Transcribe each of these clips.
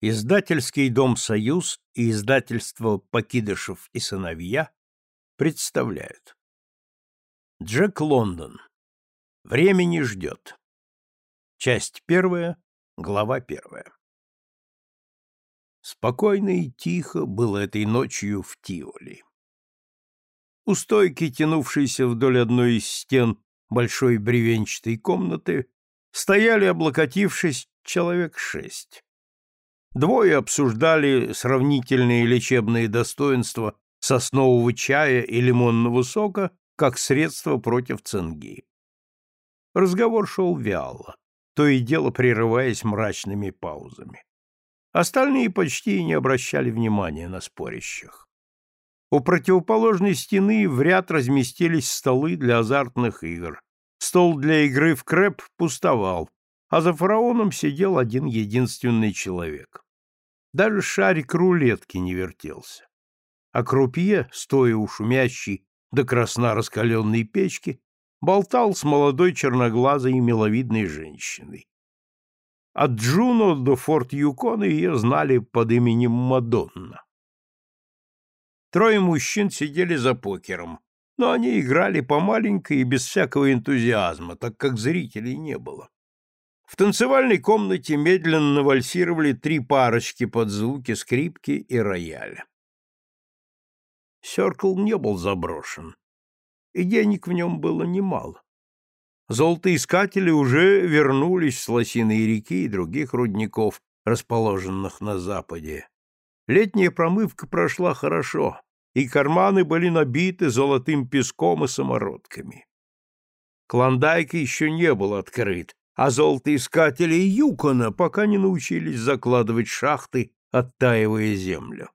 Издательский дом «Союз» и издательство «Покидышев и сыновья» представляют. Джек Лондон. Время не ждет. Часть первая, глава первая. Спокойно и тихо было этой ночью в Тиоли. У стойки, тянувшейся вдоль одной из стен большой бревенчатой комнаты, стояли, облокотившись, человек шесть. Двое обсуждали сравнительные лечебные достоинства соснового чая и лимонного сока как средство против цинги. Разговор шел вяло, то и дело прерываясь мрачными паузами. Остальные почти не обращали внимания на спорящих. У противоположной стены в ряд разместились столы для азартных игр. Стол для игры в крэп пустовал, а за фараоном сидел один единственный человек. Даже шарик рулетки не вертелся. А крупье, стоя у шумящей до красна раскаленной печки, болтал с молодой черноглазой и миловидной женщиной. От Джуно до форт Юкона ее знали под именем Мадонна. Трое мужчин сидели за покером, но они играли по маленькой и без всякого энтузиазма, так как зрителей не было. В танцевальной комнате медленно вальсировали три парочки под звуки скрипки и рояля. Серкл не был заброшен, и денег в нем было немало. Золотоискатели уже вернулись с Лосиной реки и других рудников, расположенных на западе. Летняя промывка прошла хорошо, и карманы были набиты золотым песком и самородками. Клондайк еще не был открыт, а золотоискатели Юкона пока не научились закладывать шахты, оттаивая землю.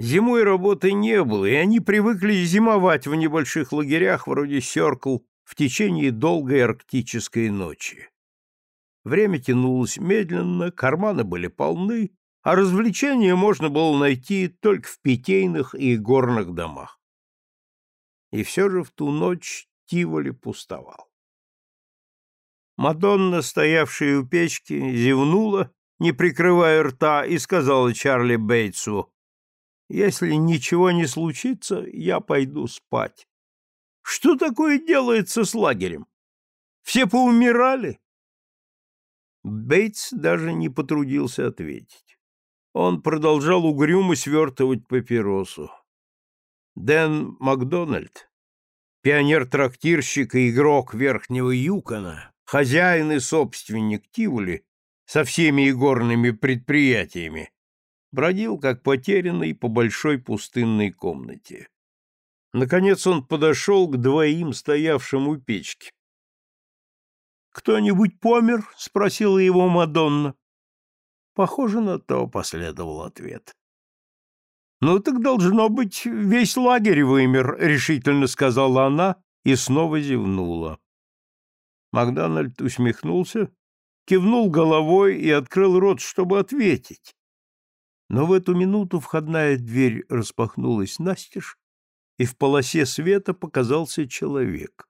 Зимой работы не было, и они привыкли зимовать в небольших лагерях вроде Сёркл в течение долгой арктической ночи. Время тянулось медленно, карманы были полны, а развлечения можно было найти только в питейных и горных домах. И все же в ту ночь Тиволи пустовал. Мадонна, стоявшая у печки, зевнула, не прикрывая рта, и сказала Чарли Бейтсу, «Если ничего не случится, я пойду спать». «Что такое делается с лагерем? Все поумирали?» Бейтс даже не потрудился ответить. Он продолжал угрюмо свертывать папиросу. Дэн Макдональд, пионер-трактирщик и игрок Верхнего Юкона, хозяин и собственник Тиволи со всеми игорными предприятиями, бродил как потерянный по большой пустынной комнате. Наконец он подошел к двоим стоявшим у печки. «Кто-нибудь помер?» — спросила его Мадонна. «Похоже на то», — последовал ответ. «Ну так должно быть, весь лагерь вымер», — решительно сказала она и снова зевнула. Макдональд усмехнулся, кивнул головой и открыл рот, чтобы ответить. Но в эту минуту входная дверь распахнулась настежь, и в полосе света показался человек.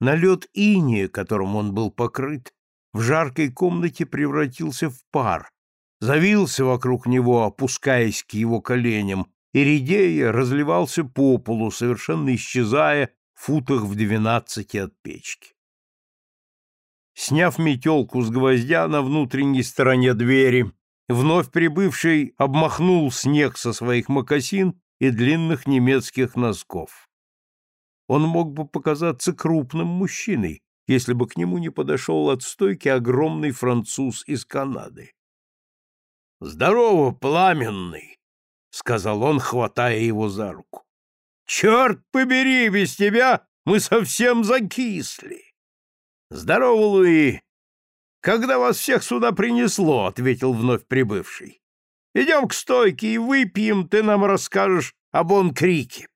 Налет иния, которым он был покрыт, в жаркой комнате превратился в пар, завился вокруг него, опускаясь к его коленям, и редея разливался по полу, совершенно исчезая в футах в двенадцати от печки. Сняв метелку с гвоздя на внутренней стороне двери, вновь прибывший обмахнул снег со своих мокасин и длинных немецких носков. Он мог бы показаться крупным мужчиной, если бы к нему не подошел от стойки огромный француз из Канады. «Здорово, пламенный!» — сказал он, хватая его за руку. «Черт побери, без тебя мы совсем закисли!» «Здорово, Луи! Когда вас всех сюда принесло?» — ответил вновь прибывший. «Идем к стойке и выпьем, ты нам расскажешь об он крике.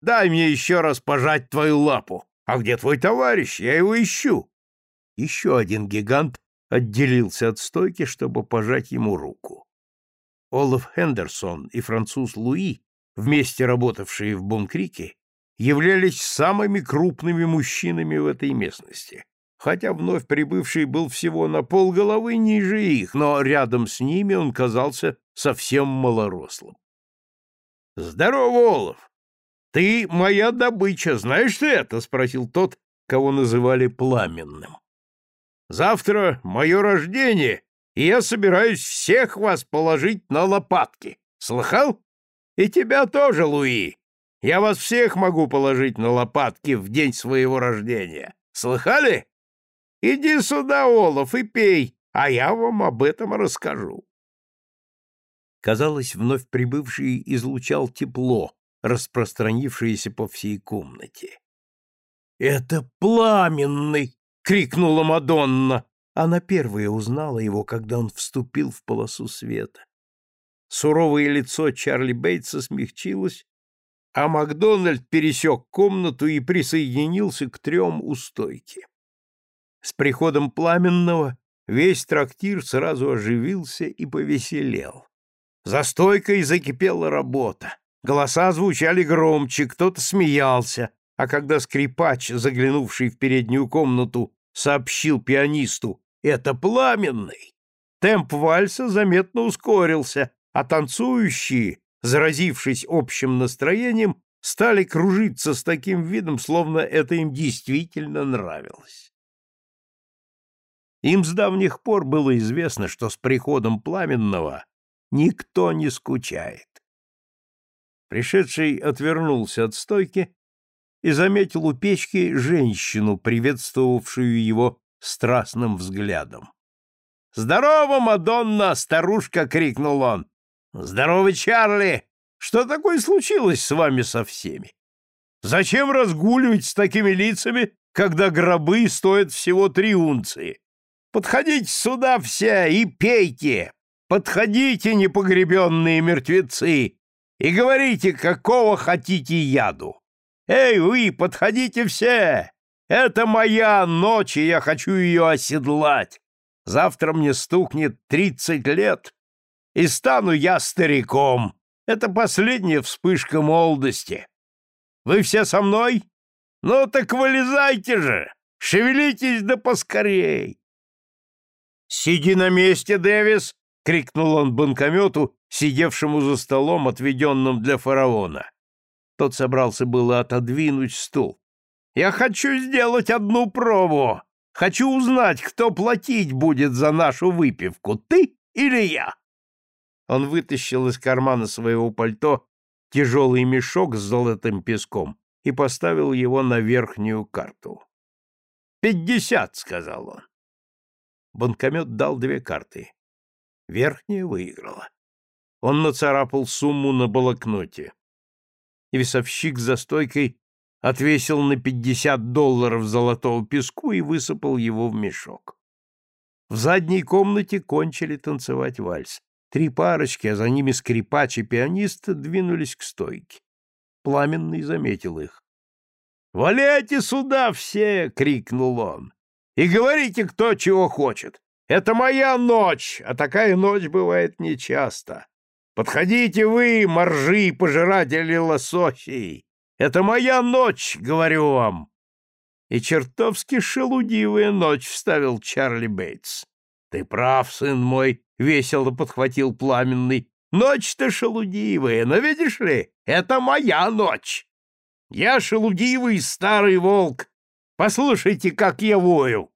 Дай мне еще раз пожать твою лапу. А где твой товарищ? Я его ищу». Еще один гигант отделился от стойки, чтобы пожать ему руку. Олаф Хендерсон и француз Луи, вместе работавшие в Бонкрике, являлись самыми крупными мужчинами в этой местности хотя вновь прибывший был всего на полголовы ниже их, но рядом с ними он казался совсем малорослым. — Здорово, Олов! Ты моя добыча, знаешь ты это? — спросил тот, кого называли Пламенным. — Завтра мое рождение, и я собираюсь всех вас положить на лопатки. Слыхал? И тебя тоже, Луи. Я вас всех могу положить на лопатки в день своего рождения. Слыхали? Иди сюда, Олаф, и пей, а я вам об этом расскажу. Казалось, вновь прибывший излучал тепло, распространившееся по всей комнате. «Это пламенный!» — крикнула Мадонна. Она первая узнала его, когда он вступил в полосу света. Суровое лицо Чарли Бейтса смягчилось, а Макдональд пересек комнату и присоединился к трем у стойки. С приходом Пламенного весь трактир сразу оживился и повеселел. За стойкой закипела работа. Голоса звучали громче, кто-то смеялся, а когда скрипач, заглянувший в переднюю комнату, сообщил пианисту «Это пламенный!», темп вальса заметно ускорился, а танцующие, заразившись общим настроением, стали кружиться с таким видом, словно это им действительно нравилось. Им с давних пор было известно, что с приходом Пламенного никто не скучает. Пришедший отвернулся от стойки и заметил у печки женщину, приветствовавшую его страстным взглядом. «Здорово, Мадонна!» — старушка крикнул он. «Здорово, Чарли! Что такое случилось с вами со всеми? Зачем разгуливать с такими лицами, когда гробы стоят всего три унции? Подходите сюда все и пейте! Подходите, непогребенные мертвецы, и говорите, какого хотите яду! Эй, вы, подходите все! Это моя ночь, и я хочу ее оседлать! Завтра мне стукнет тридцать лет, и стану я стариком. Это последняя вспышка молодости. Вы все со мной? Ну так вылезайте же! Шевелитесь да поскорей! «Сиди на месте, Дэвис!» — крикнул он банкомету, сидевшему за столом, отведенным для фараона. Тот собрался было отодвинуть стул. «Я хочу сделать одну пробу. Хочу узнать, кто платить будет за нашу выпивку, ты или я?» Он вытащил из кармана своего пальто тяжелый мешок с золотым песком и поставил его на верхнюю карту. «Пятьдесят», — сказал он. Банкомет дал две карты. Верхняя выиграла. Он нацарапал сумму на блокноте. Весовщик за стойкой отвесил на пятьдесят долларов золотого песку и высыпал его в мешок. В задней комнате кончили танцевать вальс. Три парочки, а за ними скрипач и пианист, двинулись к стойке. Пламенный заметил их. «Валяйте сюда все!» — крикнул он и говорите, кто чего хочет. Это моя ночь, а такая ночь бывает нечасто. Подходите вы, моржи, пожиратели лососей. Это моя ночь, говорю вам. И чертовски шелудивая ночь, вставил Чарли Бейтс. Ты прав, сын мой, весело подхватил пламенный. Ночь-то шелудивая, но видишь ли, это моя ночь. Я шелудивый старый волк, Послушайте, как я вою!»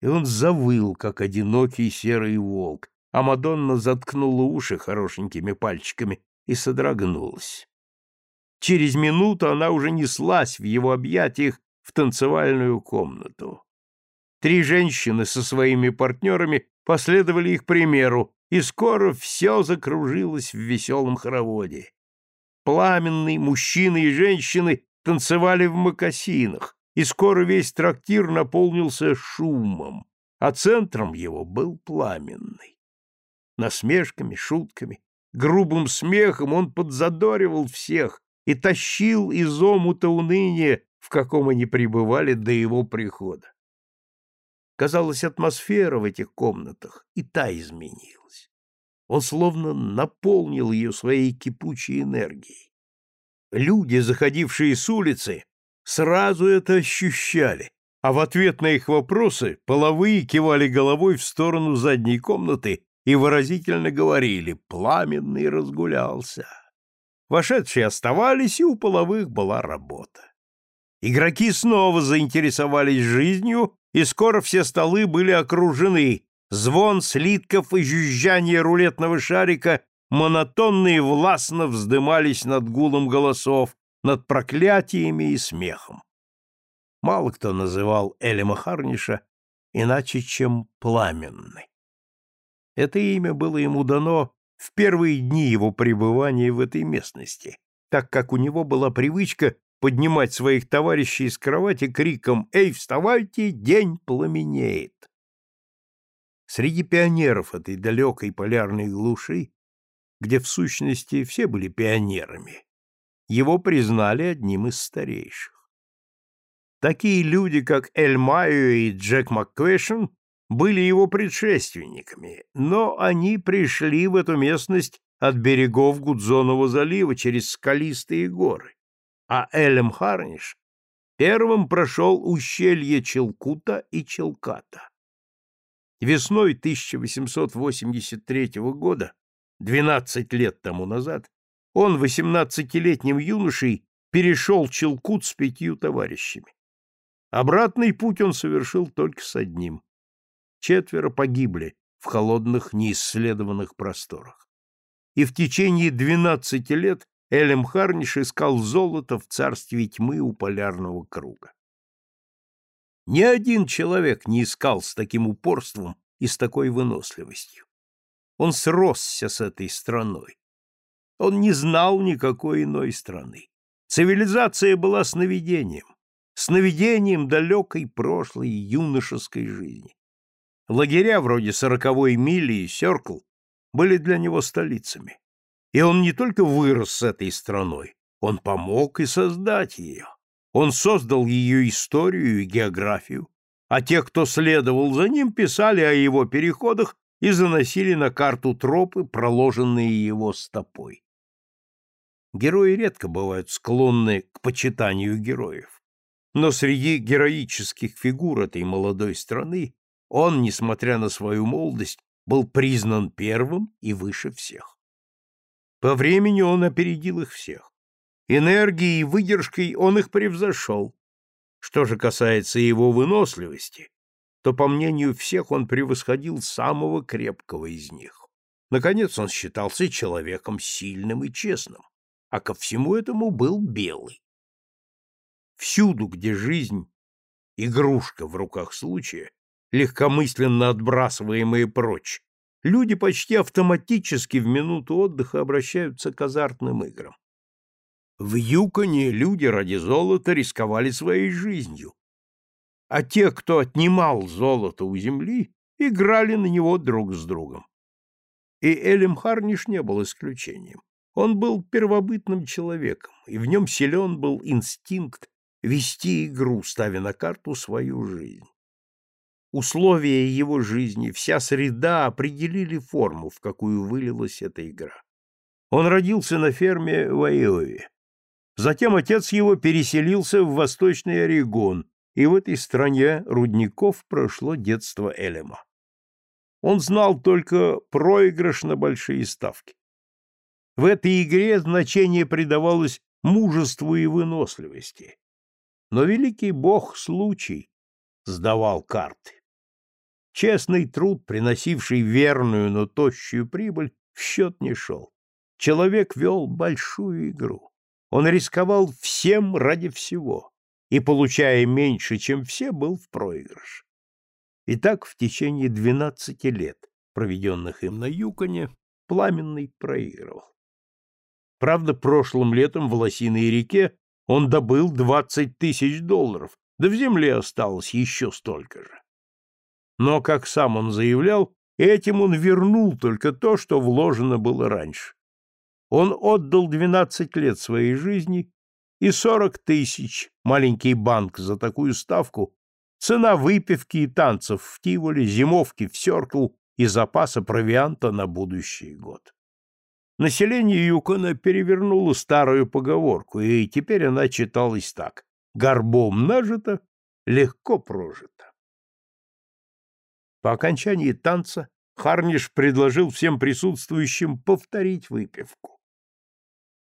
И он завыл, как одинокий серый волк, а Мадонна заткнула уши хорошенькими пальчиками и содрогнулась. Через минуту она уже неслась в его объятиях в танцевальную комнату. Три женщины со своими партнерами последовали их примеру, и скоро все закружилось в веселом хороводе. Пламенные мужчины и женщины танцевали в мокасинах, и скоро весь трактир наполнился шумом, а центром его был пламенный. Насмешками, шутками, грубым смехом он подзадоривал всех и тащил из омута уныния, в каком они пребывали до его прихода. Казалось, атмосфера в этих комнатах и та изменилась. Он словно наполнил ее своей кипучей энергией. Люди, заходившие с улицы, сразу это ощущали, а в ответ на их вопросы половые кивали головой в сторону задней комнаты и выразительно говорили «пламенный разгулялся». Вошедшие оставались, и у половых была работа. Игроки снова заинтересовались жизнью, и скоро все столы были окружены. Звон слитков и жужжание рулетного шарика монотонно и властно вздымались над гулом голосов, над проклятиями и смехом. Мало кто называл Элема Харниша иначе, чем Пламенный. Это имя было ему дано в первые дни его пребывания в этой местности, так как у него была привычка поднимать своих товарищей с кровати криком «Эй, вставайте, день пламенеет!». Среди пионеров этой далекой полярной глуши, где в сущности все были пионерами, его признали одним из старейших. Такие люди, как Эль Майо и Джек МакКвешен, были его предшественниками, но они пришли в эту местность от берегов Гудзонова залива через скалистые горы, а Элем Харниш первым прошел ущелье Челкута и Челката. Весной 1883 года, 12 лет тому назад, он, 18-летним юношей, перешел Челкут с пятью товарищами. Обратный путь он совершил только с одним. Четверо погибли в холодных неисследованных просторах. И в течение двенадцати лет Элем Харниш искал золото в царстве тьмы у полярного круга. Ни один человек не искал с таким упорством и с такой выносливостью. Он сросся с этой страной. Он не знал никакой иной страны. Цивилизация была сновидением сновидением далекой прошлой юношеской жизни. Лагеря вроде сороковой мили и Сёркл были для него столицами. И он не только вырос с этой страной, он помог и создать ее. Он создал ее историю и географию, а те, кто следовал за ним, писали о его переходах и заносили на карту тропы, проложенные его стопой. Герои редко бывают склонны к почитанию героев. Но среди героических фигур этой молодой страны он, несмотря на свою молодость, был признан первым и выше всех. По времени он опередил их всех. Энергией и выдержкой он их превзошел. Что же касается его выносливости, то, по мнению всех, он превосходил самого крепкого из них. Наконец, он считался человеком сильным и честным, а ко всему этому был белый. Всюду, где жизнь — игрушка в руках случая, легкомысленно отбрасываемые прочь, люди почти автоматически в минуту отдыха обращаются к азартным играм. В Юконе люди ради золота рисковали своей жизнью, а те, кто отнимал золото у земли, играли на него друг с другом. И Элем Харниш не был исключением. Он был первобытным человеком, и в нем силен был инстинкт вести игру, ставя на карту свою жизнь. Условия его жизни, вся среда определили форму, в какую вылилась эта игра. Он родился на ферме в Айове. Затем отец его переселился в Восточный Орегон, и в этой стране рудников прошло детство Элема. Он знал только проигрыш на большие ставки. В этой игре значение придавалось мужеству и выносливости, но великий бог случай сдавал карты. Честный труд, приносивший верную, но тощую прибыль, в счет не шел. Человек вел большую игру. Он рисковал всем ради всего и, получая меньше, чем все, был в проигрыш. И так в течение двенадцати лет, проведенных им на Юконе, Пламенный проигрывал. Правда, прошлым летом в Лосиной реке он добыл двадцать тысяч долларов, да в земле осталось еще столько же. Но, как сам он заявлял, этим он вернул только то, что вложено было раньше. Он отдал двенадцать лет своей жизни и сорок тысяч, маленький банк за такую ставку, цена выпивки и танцев в Тиволе, зимовки в Сёркл и запаса провианта на будущий год. Население Юкона перевернуло старую поговорку, и теперь она читалась так. «Горбом нажито, легко прожито. По окончании танца Харниш предложил всем присутствующим повторить выпивку.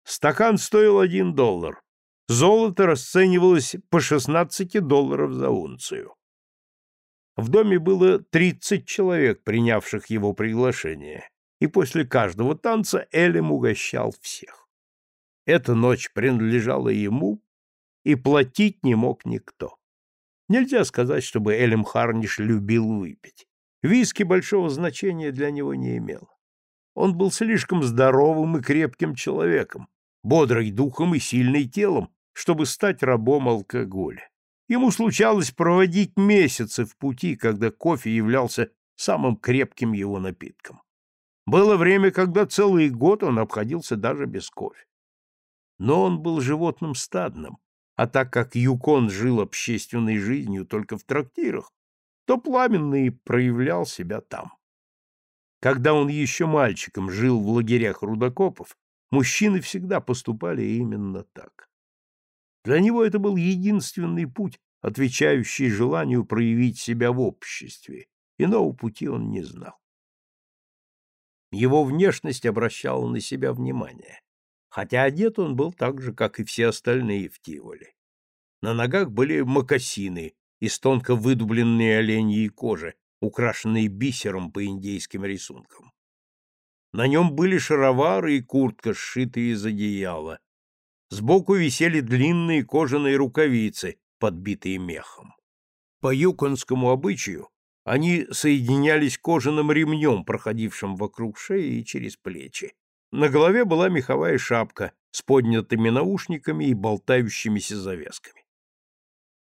Стакан стоил один доллар. Золото расценивалось по 16 долларов за унцию. В доме было 30 человек, принявших его приглашение, и после каждого танца Элем угощал всех. Эта ночь принадлежала ему, и платить не мог никто. Нельзя сказать, чтобы Элем Харниш любил выпить. Виски большого значения для него не имел. Он был слишком здоровым и крепким человеком, бодрый духом и сильный телом, чтобы стать рабом алкоголя. Ему случалось проводить месяцы в пути, когда кофе являлся самым крепким его напитком. Было время, когда целый год он обходился даже без кофе. Но он был животным стадным, а так как Юкон жил общественной жизнью только в трактирах, то пламенный проявлял себя там. Когда он еще мальчиком жил в лагерях рудокопов, мужчины всегда поступали именно так. Для него это был единственный путь, отвечающий желанию проявить себя в обществе. Иного пути он не знал. Его внешность обращала на себя внимание, хотя одет он был так же, как и все остальные в Тиволе. На ногах были мокасины, из тонко выдубленной оленьей кожи, украшенные бисером по индейским рисункам. На нем были шаровары и куртка, сшитые из одеяла. Сбоку висели длинные кожаные рукавицы, подбитые мехом. По юконскому обычаю они соединялись кожаным ремнем, проходившим вокруг шеи и через плечи. На голове была меховая шапка с поднятыми наушниками и болтающимися завязками.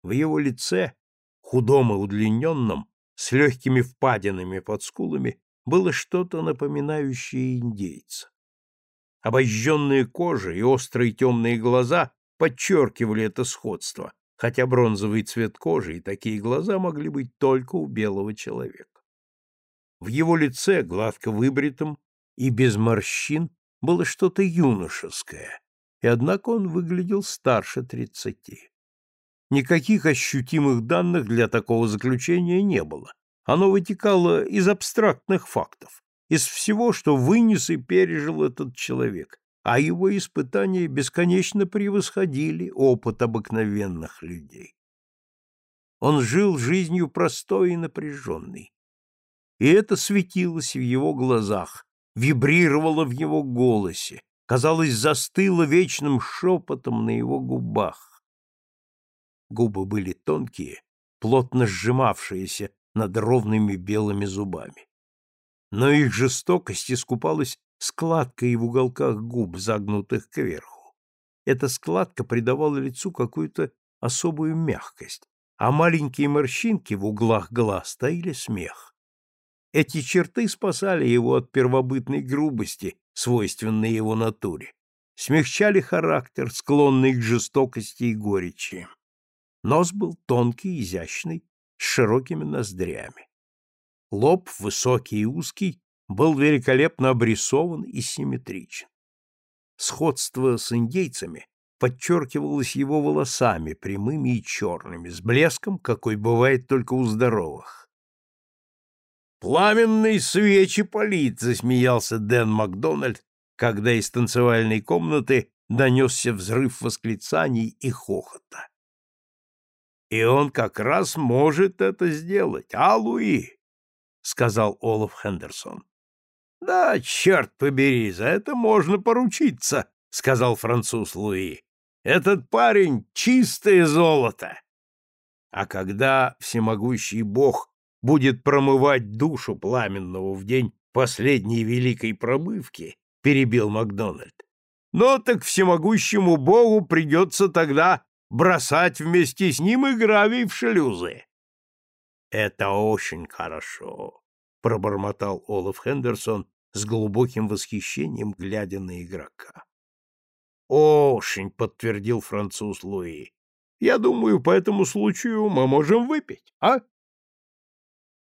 В его лице худом и удлиненном, с легкими впадинами под скулами, было что-то напоминающее индейца. Обожженная кожа и острые темные глаза подчеркивали это сходство, хотя бронзовый цвет кожи и такие глаза могли быть только у белого человека. В его лице, гладко выбритом и без морщин, было что-то юношеское, и однако он выглядел старше тридцати. Никаких ощутимых данных для такого заключения не было. Оно вытекало из абстрактных фактов, из всего, что вынес и пережил этот человек, а его испытания бесконечно превосходили опыт обыкновенных людей. Он жил жизнью простой и напряженной. И это светилось в его глазах, вибрировало в его голосе, казалось, застыло вечным шепотом на его губах. Губы были тонкие, плотно сжимавшиеся над ровными белыми зубами. Но их жестокость искупалась складкой в уголках губ, загнутых кверху. Эта складка придавала лицу какую-то особую мягкость, а маленькие морщинки в углах глаз таили смех. Эти черты спасали его от первобытной грубости, свойственной его натуре, смягчали характер, склонный к жестокости и горечи. Нос был тонкий, изящный, с широкими ноздрями. Лоб, высокий и узкий, был великолепно обрисован и симметричен. Сходство с индейцами подчеркивалось его волосами, прямыми и черными, с блеском, какой бывает только у здоровых. «Пламенные свечи палит!» — засмеялся Дэн Макдональд, когда из танцевальной комнаты донесся взрыв восклицаний и хохота. И он как раз может это сделать, а, Луи? — сказал Олаф Хендерсон. — Да, черт побери, за это можно поручиться, — сказал француз Луи. — Этот парень — чистое золото. А когда всемогущий бог будет промывать душу пламенного в день последней великой пробывки, — перебил Макдональд, — ну так всемогущему богу придется тогда бросать вместе с ним и гравий в шлюзы. Это очень хорошо, пробормотал Олаф Хендерсон с глубоким восхищением, глядя на игрока. Очень, подтвердил француз Луи. Я думаю, по этому случаю мы можем выпить, а?